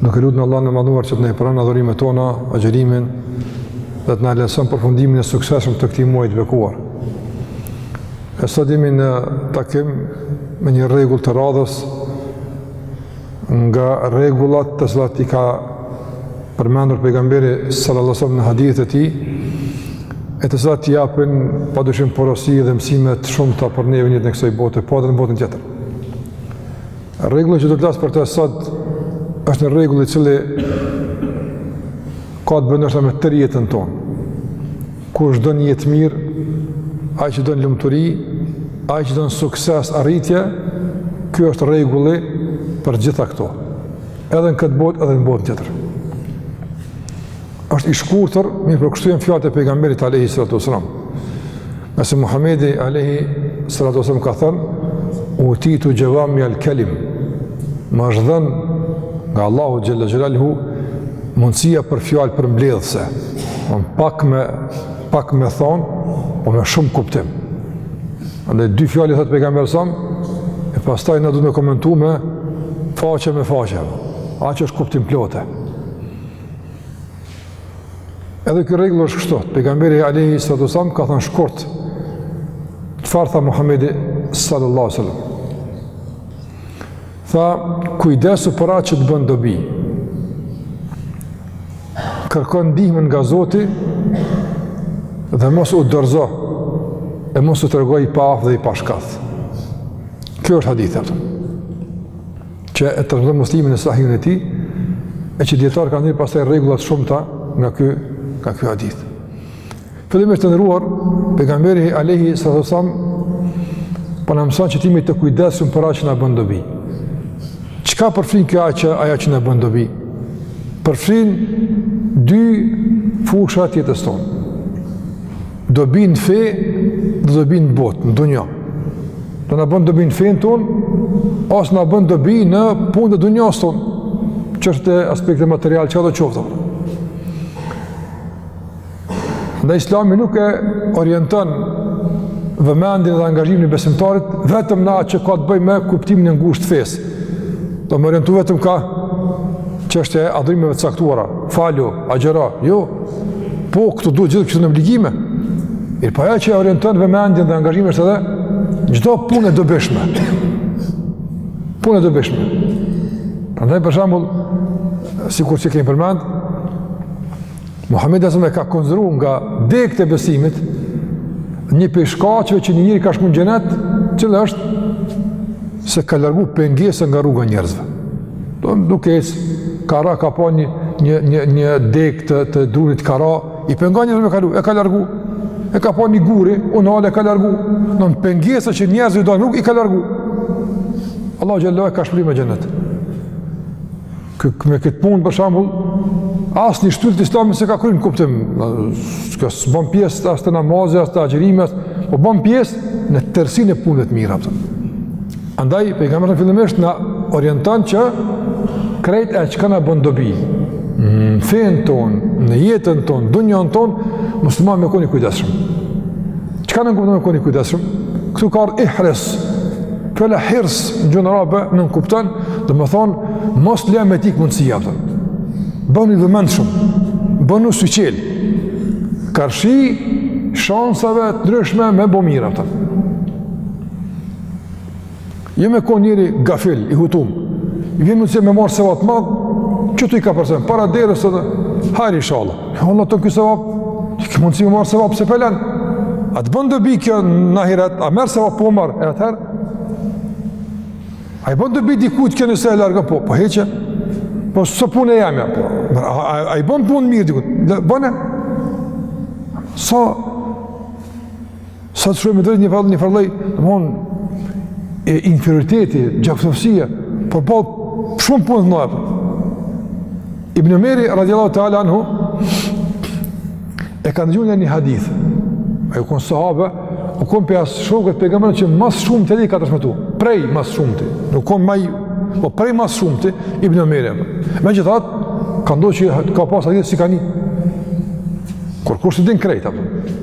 Duke lutur Allahun e madhëruar që të na i pranon adhurimet tona, agjërimin, dhe të na lehtëson përfundimin e suksesshëm të këtij muaji të bekuar. E sot jemi në takim me një rregull të radhës nga rregullat të cilat i ka përmendur pejgamberi sallallasëm në hadithet e tij e të cilat japin pa dyshim porosi dhe mësime të shumta për neve edhe në kësoj bote, po edhe në botën tjetër. Rregulli që do të flas për të sot është një rregull i cili ka të bëjë ndoshta me tërë jetën tonë. Kush don jetë mirë, ai që don lumturi, ai që don sukses, arritje, ky është rregulli për gjitha këto. Edhe në këtë botë, edhe në botën tjetër. është i shkurtër, mirëpo po kështu janë fjalët e pejgamberit alejhi salatu selam. Se Muhammedi alejhi salatu selam ka thënë, utitu xhevamial kelim, më është dhënë nga Allahu xhel-le xhelaluhu, mundësia për fjalë përmbledhëse, me pak, me pak me thënë, po me shumë kuptim. Andaj, dy fjalë i thëtë pejgamberit Sram, e pas taj në du të me komentu me faqe me faqe, aq është kuptimplote. Edhe ky rregull është kështu. Pejgamberi alayhi salatu sallam ka thënë shkurt. Çfarë tha Muhamedi sallallahu alaihi wasallam? Tha, kujdesu për atë që të bën dobi. Kërko ndihmën nga Zoti dhe mos u dorëzo e mos u trego i paaftë dhe i pashkathët. Kjo është hadith, e që e transmeton Muslimi në Sahihun e tij, e që dijetarët kanë nxjerrë pastaj rregulla të shumta nga ky nga ky hadith. Fillimisht të nderuar pejgamberi alayhi salatu wasallam po na mëson që të jemi të kujdesshëm për atë që na bën dobi. Çka përfshin kjo ajo që na bën dobi? Përfshin dy fusha të jetës sonë. Dobi në fe dhe dobi në botë, në dunja. Do na bën dobi në fenë tonë, ose na bën dobi në punët e dunjasë tonë, çështje aspekti material çkado qoftë. Andaj islami nuk e orienton vëmendjen dhe angazhimin e besimtarit vetëm në atë që ka të bëjë me kuptimin e ngushtë të fesë. Do me orientu vetëm ka çështja e adhurimeve të caktuara, falu, agjëro, jo, Po, këto duhet, gjithë këto janë obligime. E po ajo që e orienton vëmendjen dhe angazhimin është edhe çdo punë e dobishme. Punë e dobishme. Prandaj për shembull, sikur që kemi përmend, Muhammed a.s. e ka konsideru nga degët e besimit, një prej shkaqeve që një njeri ka shku në xhenet, cila është se ka largu pengesën nga rruga njerëzve. Domethon duke ecë, ka ra, ka pa një, një, një, një degë të, të drunit, ka ra, i pengon njerëzve me kalu, e ka largu, e ka pa një guri, u nal, e ka largu, domethon pengesa që njerëzve i dojnë rrugë, i ka largu. Allahu xhele, e ka shpërbly me xhennet. Kë, me këtë punë, për shambull, asnjë shtyllë të islamit s'e ka kry, me kuptim që s'bën pjesë, as te namazi, as te agjërimi, po bën pjesë në tërsinë e punëve të mira, a kupton. Andaj, pejgamberi fillimisht na orienton që krejt e çka na bën dobi në fenë tonë, në jetën tonë, dunjanë tonë, muslimani me kon i kujdesshëm. Çka nënkupton me kon i kujdesshëm? Ktu ka ardh ihris. Fjala hirs në gjuhën arabe nënkupton, domethonë mos le me t'ikë mundësia, a kupton. Bënu i vëmendshëm. Bënu syçel. Karshi shansave të ndryshme me bo mirë, a kupton. Jo me konë njeri gafil, i hutum. Vjen mundësi me marrë sevap të madh, që t'i ka përsenë, para derës edhe, hajr inshallah. E Allah të ky sevap, ti ke mundësi me marrë sevap, pse pe len. A të bën dobi kjo në ahiret, a merr sevap po marr, e atëherë. A i bën dobi dikujt kjo nëse e largoj, po, po e heq, po s'është punë e jemja, po. A, a, a i bën punë mirë dikujt, bëne. Sa, so, Sa të shkojmë drejt një farë lloj, një farë lloj, domthon e inferioriteti, gjakftohtësia, por po shumë punë të mëdha. Ibn Umeri radiallahu ta'ala anhu e ka nëgju një hadith. Ai u kon sahabe, u kon prej asi shokëve të pejgamberit që më shumë hadithe ka transmetu. Prej më shumti. Nuk u kon më po prej më shumti Ibn Umeri. Megjithatë, ka ndodhë ka pas hadith s'e ka ni. Kurkush s'i din krejt, a kupton.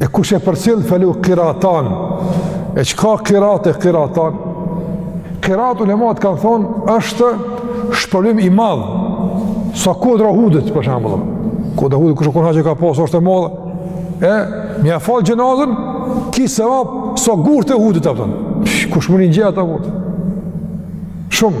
E kush e përcjell felehu kiratan. E çka kirat e kiratan? Kirat ulematë kanë thonë është shpërblim i madh. Sa kodra Uhudit për shembull. Kodra Uhudit kush u konë haxh e ka pa sa është e madhe. E me ia fal xhenazën, ki sevap sa gurtë e Uhudit, a kupton. Kush mund i ngjeh ata? Shumë.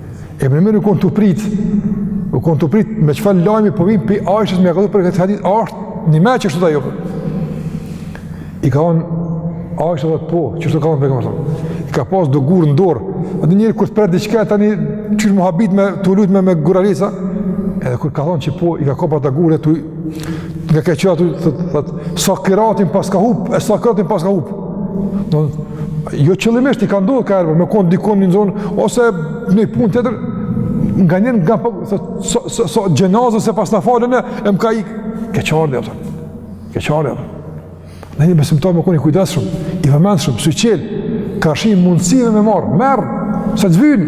Ibn Umeri u konë tu pritë, u konë tu pritë me çfarë lajmi po vjen prej Ajshes me e këtu për këtë hadith, a është njëmend kështu a jo për. I ka thonë Ajshja po, kështu ka thonë pejgamberi, i ka pasë do gurë në dorë, e di njeri kur të pret diçka, tani qysh mu habit me të lujtë me, me guraleca, edhe kur ka thonë që po, i ka kapë ata gurë, tu, nga ke që aty, thot, thot, sa kirat i paskam hup, e sa kirat i paskam hup, Jo qëllimisht i ka ndodh ka ardh me kon dikun në zonë ose nëj punë tjetër nga një nga po thotë so so, so xhenazën s'e paskan falën e m'ka ik, keqardhje apo. Keqardhje. Ne një besimtar me kon i kujdesshëm, i vëmendshëm, sy qel, ka shi mundësi me marr, merr, se t'vyn.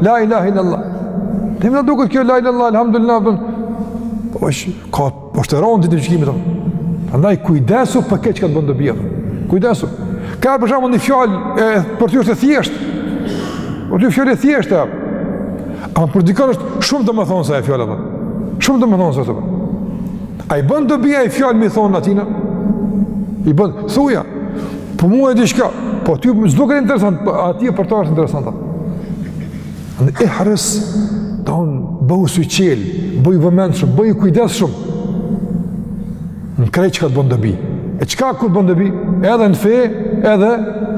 La ilahe illallah. Dhe më duket kjo la ilahe illallah, alhamdulillah. Po është ka peshon ditën e gjykimit. Prandaj kujdesu për këtë që të bën dobi. Kujdesu. Kur për shembull një fjalë për ty është e thjeshtë. Për ty fjalë e thjeshtë. Ama për dikon është shumë domethënëse ajo fjalë apo? Shumë domethënëse ajo. A i bën dobi ajo fjalë me i thon atina? I bën, thuja, për mu e diçka, për ty nuk duket interesant, po atyne për ta është interesante. Në ihris, thonë, bëhu syçel, bëhu i vëmendshëm, bëhu i kujdesshëm. Në krejt çka të bën dobi. E çka ku bën dobi? Edhe në fe, edhe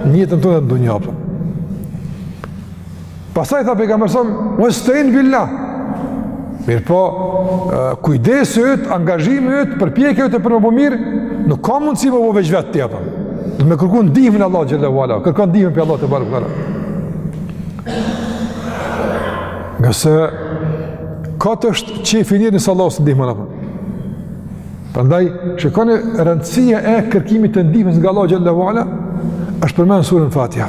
në jetën tonë në dunja. Pastaj tha pejgamberi s.a. wastain billah. Mirëpo, kujdesi yt, angazhimi yt, përpjekja jote për me bo mirë, nuk ka mundësi me bo veç vetë ti apo. Do me kërku ndihmën e Allahut xhele ue ala, kërko ndihmën e Allahut tebareke ue teala. Se kot është qefi i njerit nëse Allahu s'e ndihmon apo. Prandaj shikoni rëndësia e kërkimit të ndihmës nga Allahu xhele ue ala është përmend n'suren Fatiha.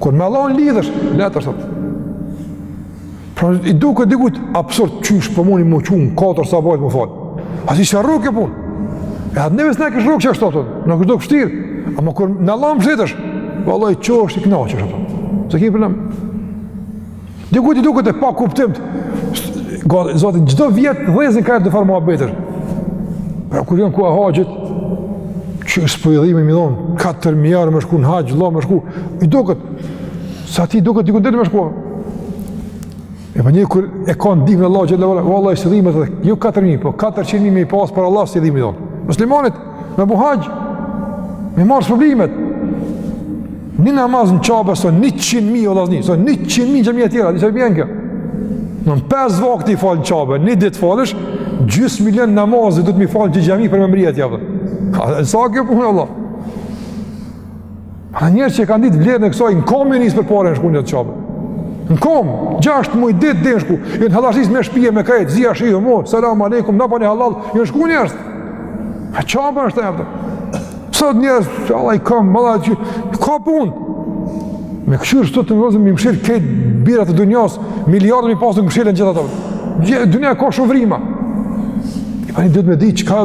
Kur me Allahun lidhësh, letër sot. Pra i duke dikujt absurd qysh për po mundi më qunë, katër sa bajt më falë. A si shërru ke punë? E atë neves ne kështë rukë që është atën, në kështë do kështirë. A më kur me Allahun fletësh, vëllaj që është i knaqë është atën. Se kemi përnëm. Dikujt i duket e pakuptimt. Zoti çdo vjet vllazën ka d'u bo ma beter. Pra kur janë koha e haxhit, qysh po i dhimen me i dhon, katër mijë me shku në haxh, vëlla me shku. I duket s'a ti duket diku n'det me shku. E po njeri kur e ka ndihmën e Allahut xhele ue ala, vallahi s'i dhimen edhe jo 4000, po 400000 me i pas për Allah s'i dhimen me i dhon. Muslimanit me bo haxh, me i marr s'o problem hiç. Një namaz në Qabe, sa njëqind mi o vllazni, sa njëqind mi në xhami tjera, qe sa i bjen kjo. Në në pes vakte i fal në Qabe, një ditë falësh, gjysë milion namaze duhet me i fal në xhami për me mrri e tjera. A vlen sa kjo punë, Allah? Pra njerz që e kanë dit vlerën e kësaj, në komë u nisë përpara me shku te Qabja. Në komë, gjashtë muj t'u dashke me shku, jun hallashtis me shpi e me krejt, zia shihë, mo, salam aleikum, na boni hallall, jun shku njerzt. A ka pas t'lehtë. Sot njerzt, Allah i komë, Allah i komë, i ka punë. Me kqyr sot vllazën, m'i mshil krejt birat e dunjas, miliardë m'i pasë nuk i mshilen gjithë ato. Dunja ka shumë vrima. I pani dhëtë me di, që ka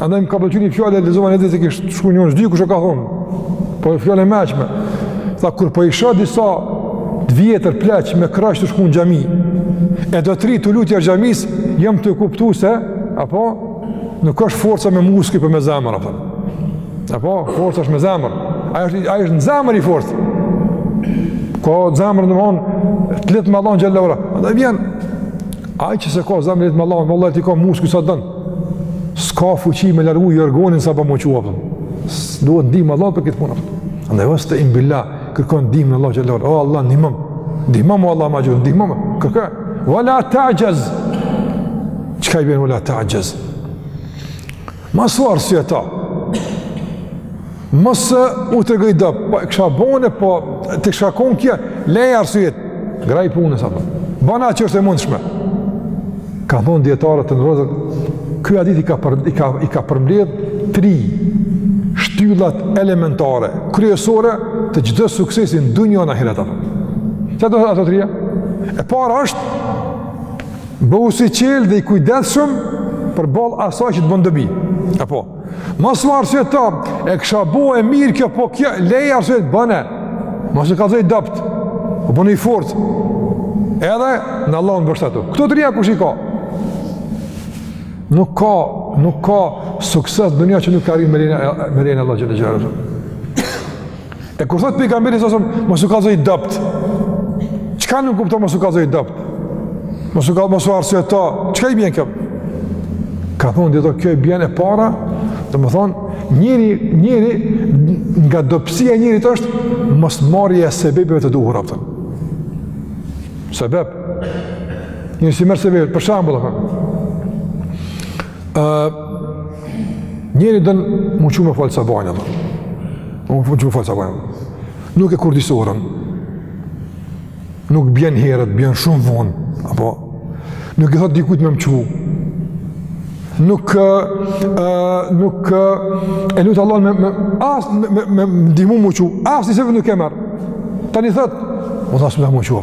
Andaj më ka pëlqyer një fjalë e lexova në ditë që shku nuk e di kush e ka thonë. Po e fjalë e moçme. Tha kur po i shoh disa të vjetër pleq me krash tu shku në xhami. E do të ri tu lujt jashtë xhamisë, jam tu kuptu se apo nuk është forca me muskuj po me zemër apo. Apo forca është me zemër. Ai është ai është në zemër i fortë. Ka zemër domethonë të lidht me Allah xhallahu. Andaj vjen ai që s'e ka zemrën të lidht me Allah, vallahi t'i ka muskujt sa don. Ska fuqi me largu jërgonin sa për më qua për. Duhet dhima Allah për këtë punët. Në vësë të imbilla, kërkon dhima në Allah që lërë. O Allah, një mëmë. Dhima më Allah ma gjurë, dhima më. Kërka, vëla ta gjëz. Qëka i bërë vëla ta gjëz? Ma su arsye ta. Mos u trego i dobët, po e kisha bo, po t'kish konë kjo, leji arsyet, grahi punës apo, bone atë që është e mundshme. Kanë thonë dijetarët të nderuar, ky hadith i ka, për, i ka, i ka përmbledh tri shtyllat elementare, kryesore të çdo suksesi në dynja e ahiret apo. Çka janë ato trija? E para është, bëhu syçelë dhe i kujdesshëm përballë asaj që të bon dobi. Apo? Mos u arsyeto e kisha bo e mirë kjo, po kjo, leji arsyet bone. Mos u kallzo i dobët, po bonu i fortë. Edhe në Allahun mbështetu. Këto trija kush i ka? Nuk ka, nuk ka sukses në dynja që nuk e arrin me lejen e Allahut xhel-le xhelaluhu. E kur thot pejgamberi salallahu alejhi ve selem mos u kallzo i dobët. Çka nënkupton mos u kallzo i dobët? Mos u kallzo mos u arsyeto. Çka i bjen kjo? Kanë thonë dijetarët kjo i bjen e para, domethonë njëri njëri nga dobësia e njerit është mosmarrja e sebebeve të duhura apo. Sebeb. Njeri s'i merr sebebet, për shembull, Njeri don me u çu me falë sabahin, me u çu me falë sabahin, nuk e kurdis orën, nuk bjen herët, bjen shumë vonë, apo, nuk i thotë dikujt me m'çu, nuk, uh, nuk uh, e lut Allahun me, me, as, me, me, me, me ndihmu me u çu, asnjë sebeb nuk e merr, tani thotë, o s'mujta me u çu,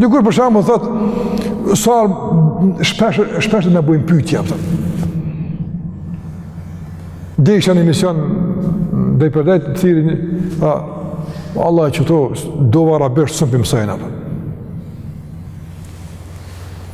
Dikur për shembull thot sa shpesh shpeshherë na bëjnë pyetje apo. Dje isha në emision dhe i përdejt të thirri një, a, vallahi qeto dova arabisht s'un po i mësoj, apo.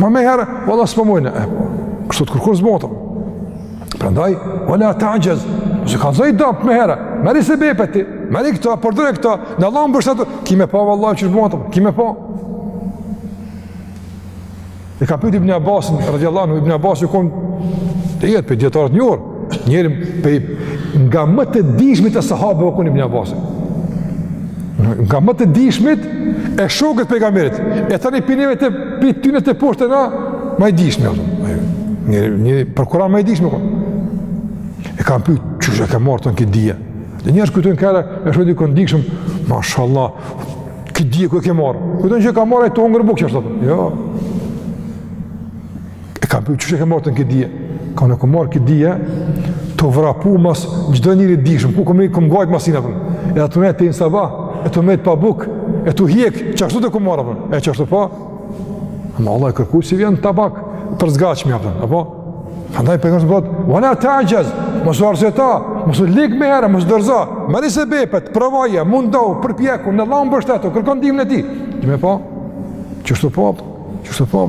Ma me herë, valla s'po mojnë, e, po, kështu të kërkur zbotëm. Prandaj, ve la ta'xhez, nëse ka zëjt dëmë me herë, merri sebepet ti, merri këta, përdori këta, në Allahun mbështetu, ki me pa valla që zbotëm, ki me pa. E kanë pyet Ibn Abbasin, radiallahu anhu, Ibn Abbasi u kon, e jetë prej dijetarët një orë, është njëri prej nga më të dijshmit e sahabëve u kon Ibn Abbasi. Nga më të dijshmit e shokët e pejgamberit. E tani pinëve të pi tyne të poshtë na më i dijshmi ato. Një një për Kur'an më i dijshmi. E kanë pyet qysh e ke marrë tan këtë dije. Dhe njerëz kujtojnë kur e shoh dikon t'dijshëm, mashallah. Kët dije ku e ke marrë? Kujtojnë që ka marrë ai tu hangër bukë ashtu. Jo. E kanë pyet, qysh e ke marrë ti këtë dije? Ka thanë e kom marrë këtë dije, tu vrapu mas çdo njeri t'dijshëm, ku këmë i këmë gajtë masin, apëm. e atë nëjtë të inë saba, e tu met pa bukë, e tu hjekë, qashtu e kom marrë, apëm. e qashtu pra, po? ma Allah e kurkujt s'i vjen tabak për zgachmi, apëm, apo? Andaj për këtë thotë, ve la ta'xhez, mos u arsyeto, mos u lig menjëherë, mos u dorëzo, merri sebepet, provoje, mundohu, përpjeku, në Allahun mbështetu, kërko ndihmën e tij. Dhe me pa, qashtu pra, qashtu pra,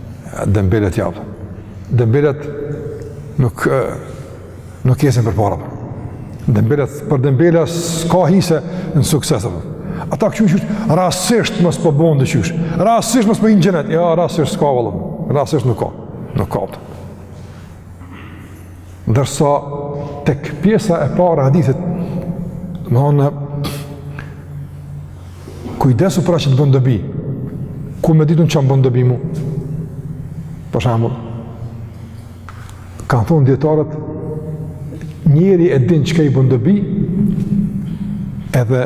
Dembelat ja. Dembelat nuk nuk ecin përpara. Dembelat për dembela s'ka hise në sukses apo. Ata kqyrin rastësisht mos po bën diqysh. Rastësisht mos po i gjenet. Jo rastësisht s'ka vallë. Rastësisht nuk ka. Nuk ka. Ndërsa tek pjesa e parë e hadithit, me thonë kujdesu për atë që të bën dobi. Ku me dit un çka m'bën dobi mu? Për shembull, kanë thonë dietarët njeri e din çka i bën dobi, edhe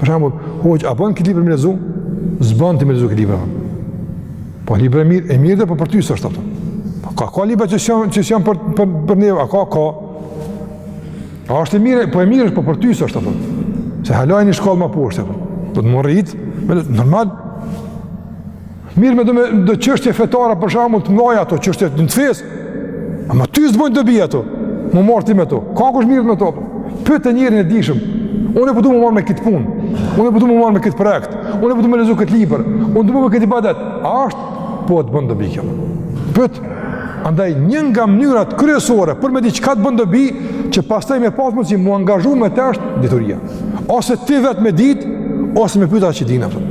Për shembull, hoxhë, a bën këtë libër me lexu? S'bën ti me lexu këtë libër. Po libër e mirë, e mirë dhe po për ty s'është ato. Po ka ka libra që s'janë që s'janë për për për ne, a ka ka. A është e mirë, po e mirë është po për ty s'është ato. Se hala je në shkollë më poshtë. Do të morrit, normal. Mirret me do me do çështje fetare për shembull të mëdha ato çështje të fesë. Ama ty s'të bojnë dobi ato. M'u marr ti me to. Ka kush mirret me to? Pyete njerin e dijshëm. Unë po du m'u marr me kët punë. Unë po du m'u marr me kët projekt. Unë po du me lexu kët libër. Unë du me kët ibadet. A është po të bën dobi kjo? Pyet. Andaj një nga mënyrat kryesore për me di çka të bën dobi që pastaj me pas mundsi m'u angazhu me të është dituria. Ose ti vetë me ditë, ose me pyt ata që dinë ato.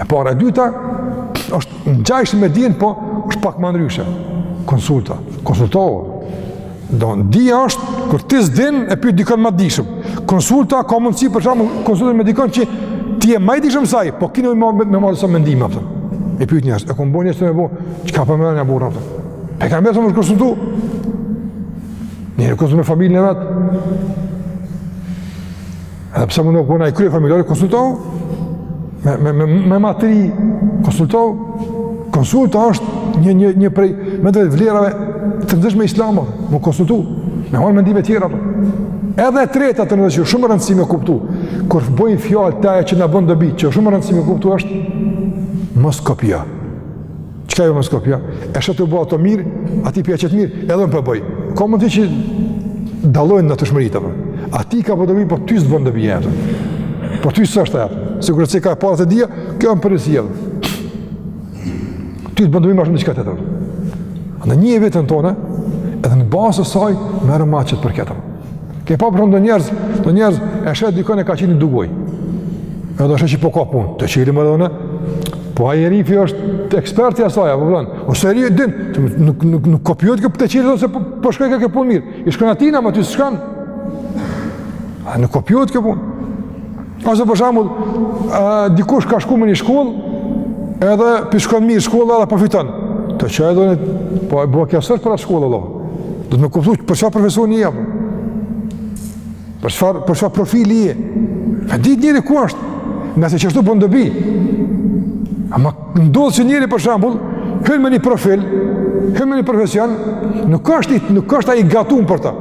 E para e dyta është ngjajshme me dijen, po është pak ma ndryshe. Konsulta, konsultohu. Don dija është kur ti s'din e pyet dikon ma t'dijshëm. Konsulta ka mundësi për shembull konsulton me dikon që ti je ma i dijshëm se ai, po kini më me marrë sa mendime, a kupton. E pyet njerëz, e kombon njerëz me bu, çka po më na burrë, a kupton. E kam m'u konsultu. Njeri konsultohet me familjen e vet. Edhe pse mund të bon ai kryefamiljari, konsultohu, me, me, me, me ma t'ri, konsultohu, konsulta është një, një, një prej, me të vetë vlerave të rëndësishme islame, m'u konsultu, me marrë mendime tjera, për. Po. edhe e treta të në që shumë rëndësi me kuptu, kur bojmë fjalë te ajo që na bon dobi, që shumë rëndësi me kuptu është, mos kopjo, Qëka ju më skopja? E shëtë të bëha të mirë, ati pja qëtë mirë, edhe më përbëj. Ka më të që dalojnë në të shmërit, apë. A ti ka për po të bëj, po ty së bëndë të bëjë, apë. Po ty së është, apë. Se kërë se ka e parë të dhja, kjo më përrisi, apë. Ty së bëndë të bëjë ma shumë në qëka të të të. Në një e vetën tonë, edhe në basë saj, merë ma qëtë për këtë, apë. Ke pa për shembull do njerëz, do njerëz e sheh dikon e ka çelë ni dugojë. Edhe e sheh që po ka punë, të çeli më dhona. Po ai herifi është eksperti i asaj, a po kupton. Ose herifi e din, nuk nuk nuk kopjohet këtu të çeli ose po, po shkojka kjo punë mirë. I shkon atina, ama ty s't'shkon. A nuk kopjohet këtu punë? Ose për shembull, dikush ka shkuar në një shkollë, edhe pi shkon mirë shkolla dhe po fiton. Të çaj edhe po ky s'osht për atë shkollë, vlla. Duhet me kuptu për çfarë profesioni je. Për çfarë për çfarë profili je? Me ditë njeri ku është? Ngase qashtu bon dobi. Ama Ndodh që njeri për shembull, hyn me një profil, hyn me një profesion, nuk është, nuk është ai gatum për ta.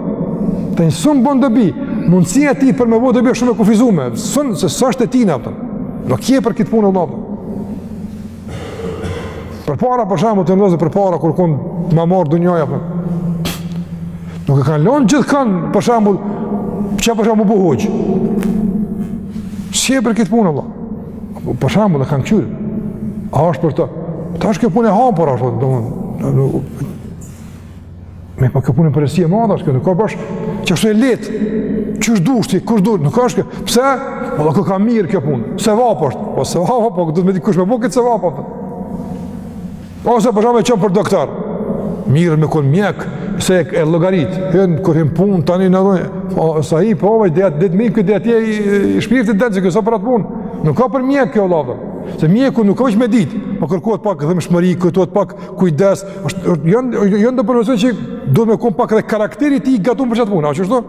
Tani s'un bon dobi, mundësia e tij për me bo dobi është shumë e kufizume, s'un se s'është e tina, a kupton. Nuk je për këtë punë vlla. Përpara, për shembull, të do përpara, kur konë ma marë dunjaja, për. nuk e kanë lonë gjithkon, për shembull, që për shembull u bo hoxhë. S'je për këtë punë, Allah. Për shembull e kanë kqyrë. A është për të? Ta është kjo punë e hapur, a është për të? Me po kjo punë përgjegjësi e madhe, është kjo, nuk ka bash, qashtu e lehtë, qysh dush ti, kur dush ti, nuk është kjo, pse? Po dhe kjo ka mirë kjo punë, sevap është, po sevap, po duhet me ditë kush me bo këtë sevap, po. Ose për shembull e çon për doktor, mirë me konë mjek, se e llogarit, hënë kur hin n'punë, tani në dhënë, o, sa hi, po, vaj, dhe dhe mi, këtë dhe atje i, i shpirtit se ky s'o për atë punë, nuk ka për mjek ky vlla, se mjeku nuk ka veç me ditë, po kërkohet pak dhembshmëri, kërkohet pak kujdes, është, është, janë, janë do profesione që duhet me konë pak dhe karakteri i tij i gatum për qat punë, a qashtu?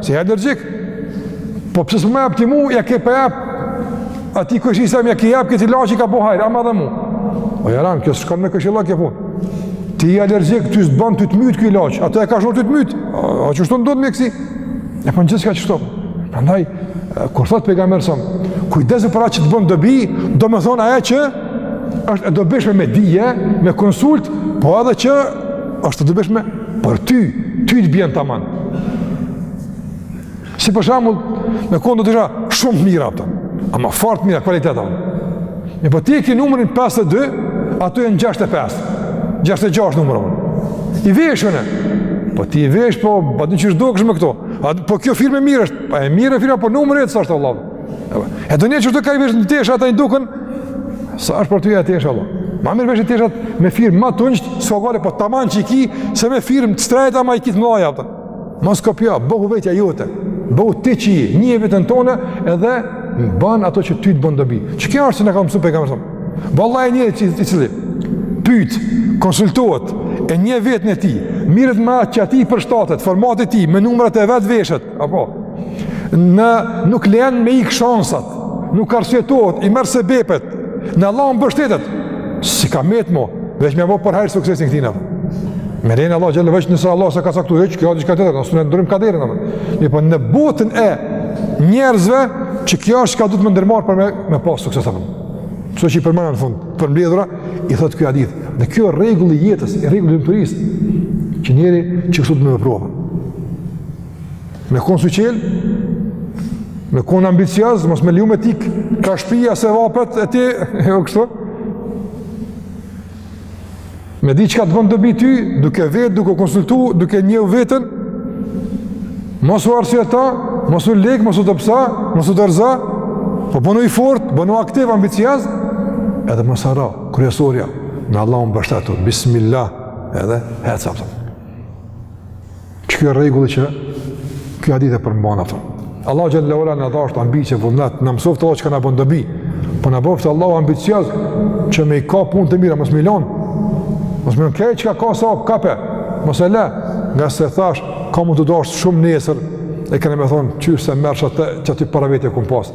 Se je alergjik. Po pse s'më jap ti mu, ja ke pa jap. Atij kojshisë tem ja ke jap këtë ilaç i ka bo hajr, ama edhe mu. O jaran, kjo s'ka me këshilla kjo po. Ti je alergjik, ty s'bën ty të myt ky ilaç. Atë e ka shëru, ty të myt. A qështu në mjekësi? Ja po gjithçka qështu. Prandaj kur thotë pejgamberi sa kujdesu për atë që të bën dobi, domethonë ajo që është e dobishme me dije, me konsult, po edhe që është e dobishme Për ty, ty të bjen taman. Si për shambull, me kon do tesha shumë të mira ato. Ama fort të mira, kualitet ato. Mirëpo ti e ki numrin 52, ato janë 65. 66 numrin. I vesh unë. Po ti i vesh, po, po qysh dukesh me këto. A, po kjo firmë e mirë është. Po e mirë firma, po numri jot s'asht vlla. E çdonjë që të sheh ka i vesh tesha, ata i duken, s'është për ty kjo tesha, vlla. Ma mirë veshi teshat me firmë ma të ultë, s'ka gajle, po taman që i ki, se me firmë të shtrejtë ama i ki të mëdhaja, a kupton. Mos kopjo, bëhu vetja jote, bëhu ti që je, njihe veten tane, edhe ban atë që ty të bon dobi. Çka është që na ka mësu pejgamberi? Vallahi njeri i cili, pyt, konsultohet, e njeh veten e tij, merret me çka atij i përshtatet, formatit tij, me numrat e vet veshet, Apo, nuk i len me ik shansat, nuk arsyetohet, i merr sebepet, në Allahun mbështetet, ç'i ka met mo, veç me ia bo përhajr suksesin këtina. Me lejen e Allahut xhele veç nëse Allahu s'ia ka caktu, e kjo diçka tjetër, s'e ndryjmë kaderin, mirëpo në botën e njerëzve, qekjo është çka duhet me ndërmarrë për me, me pas sukses, a kupton. Ato që i përmena në fund, përmbledhur, i thotë ky hadith, Dhe kjo është rregulli i jetës, i rregulli i lumturisë. Që njeri qështu me veprua. Me kon syçelë, me kon ambicioz, mos me leju me t'ik, ka shtëpia sebepet e tij, e kështu. Me dit çka të bën dobi ty, duke vet, duke u konsultu, duke njeh veten. Mos u arsyeto, mos u lig, mos u dobëso, mos u dorëzo. Po bënu i fort, bënu aktiv, ambicioz, edhe mos harro. Kryesorja, në Allahun mbështetu, bismillah, edhe hec, a kupton. Qeky rregulli që ky hadith e përmban, a kupton. Allahu xhele ve ala na dhashtë ambicie, vullnet, na mësoftë Allahu çka na bon dobi, po na bëftë Allahu ambicioz që me i kap punët e mira, mos me i lon, mos me i lon, ke çka ka sot, kape, mos e le, ngase thashë, ka mund t'u dashtë shumë nesër, e kena me thonë, qysh s'e mora atë që para vete e kom pas.